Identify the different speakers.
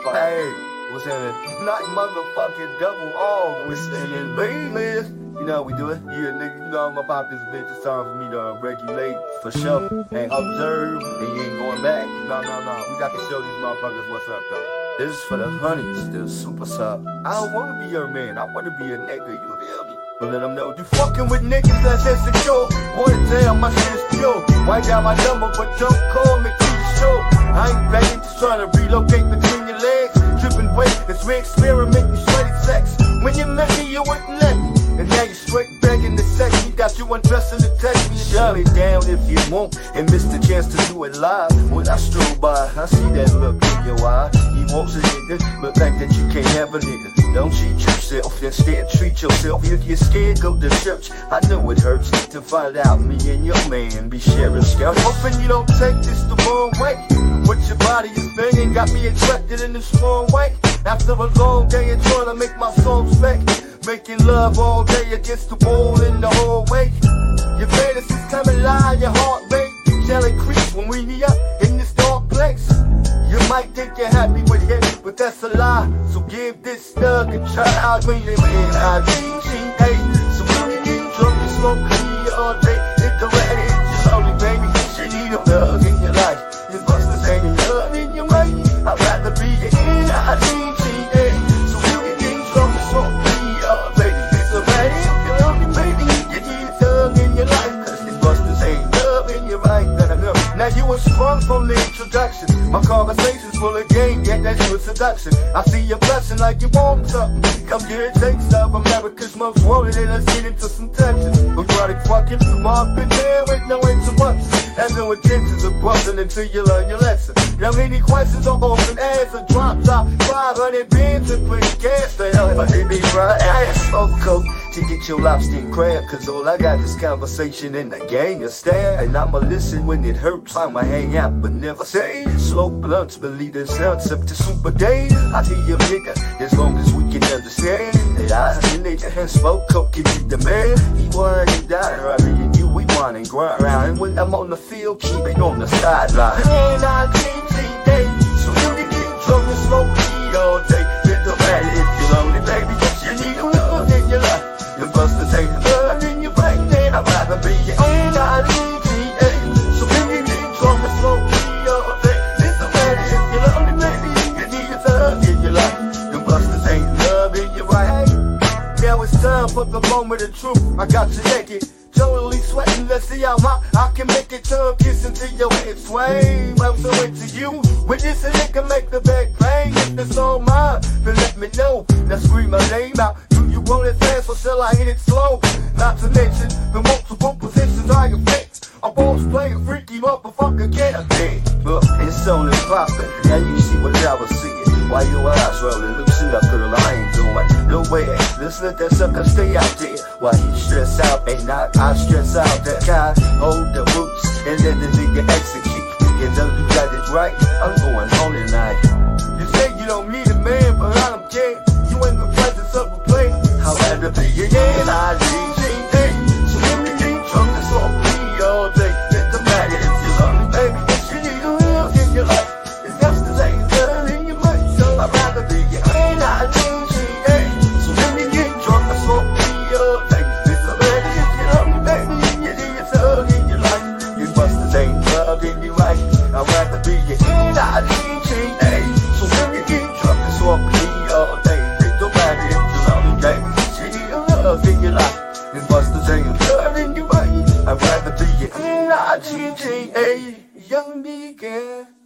Speaker 1: Hey, what's that? Not motherfucking double R. We're saying baby. You know how we do it? Yeah, nigga, you know I'm about this bitch. It's time for me to regulate for sure and observe. And you ain't going back. No, no, no. We got to show these motherfuckers what's up, though. This is for the honeys, the super sub. I don't wanna be your man. I wanna be a nigga. You feel me? But let them know you fucking with niggas that's insecure. Wanna tell my shit's pure. Write down my number, but don't call me too sure. I ain't begging, just trying to relocate between legs. Dripping weight, it's we experiment in sweaty sex. When you met me, you wouldn't let me. And now you're straight begging to sex me. Got you undressing to text me. Shut it down if you want. And miss the chance to do it live. When I stroll by, I see that look in your eye. He wants a nigga, but like that you can't have a nigga. Don't cheat yourself, instead treat yourself. If you're scared, go to church. I know it hurts to find out me and your man be sharing scouts. Hoping you don't take this the wrong way. What your body is banging got me attracted in this wrong way. After a long day of trying to make my soul back. Making love all day against the wall in the hallway. Your fantasies come alive, your heart rate shall increase when we meet up in this dark place. You might think you're happy with him, but that's a lie. So give this thug a try. When you in I-G-G-A. So when you get drunk, you smoke weed all day. Hit the red, introduction. My conversations full of game, yet that's your seduction. I see your blessing like you want something. Come get a taste of America's most wanted, and let's get into some tension. Erotic fucking, come up in there with no interruptions. Have no intentions of busting until you learn your lesson. Now many questions are open as a drop top. 500 Benz and put gas to hell if I did be right. Ass smoke coke to get your lobster and crab. Cause all I got is conversation and the gang of stare. And I'ma listen when it hurts. I'ma hang out but never say. Slow blunts, believe this sounds up to super day. I tell you, nigga, as long as we can understand that I and nigga and smoke coke can be the man. He wanted to die? Me and you, we want and grind. And when I'm on the field, keep it on the sideline. And I can't the moment of truth. I got you naked. Totally sweating, let's see how hot I can make it tongue kiss until your head sway. I'm so into you. When this a nigga make the back pain, if it's all mine, then let me know. Now scream my name out. Do you want it fast or shall I hit it slow? Not to mention the multiple positions I can fix. A boss playing freaky motherfucker get a thing. Look, it's only poppin'. Now you see what I was seeing. Why your eyes rolling? Loosen up, girl. I ain't doing way. Let's that sucker stay out there. Why he stress out and not I stress out. That guy hold the roots and let the nigga execute. You know you got it right. In your right. I'd rather be a N-I-G-G-A, young nigga.